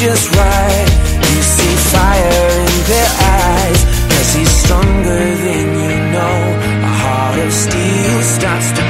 just right. You see fire in their eyes. Cause he's stronger than you know. A heart of steel starts to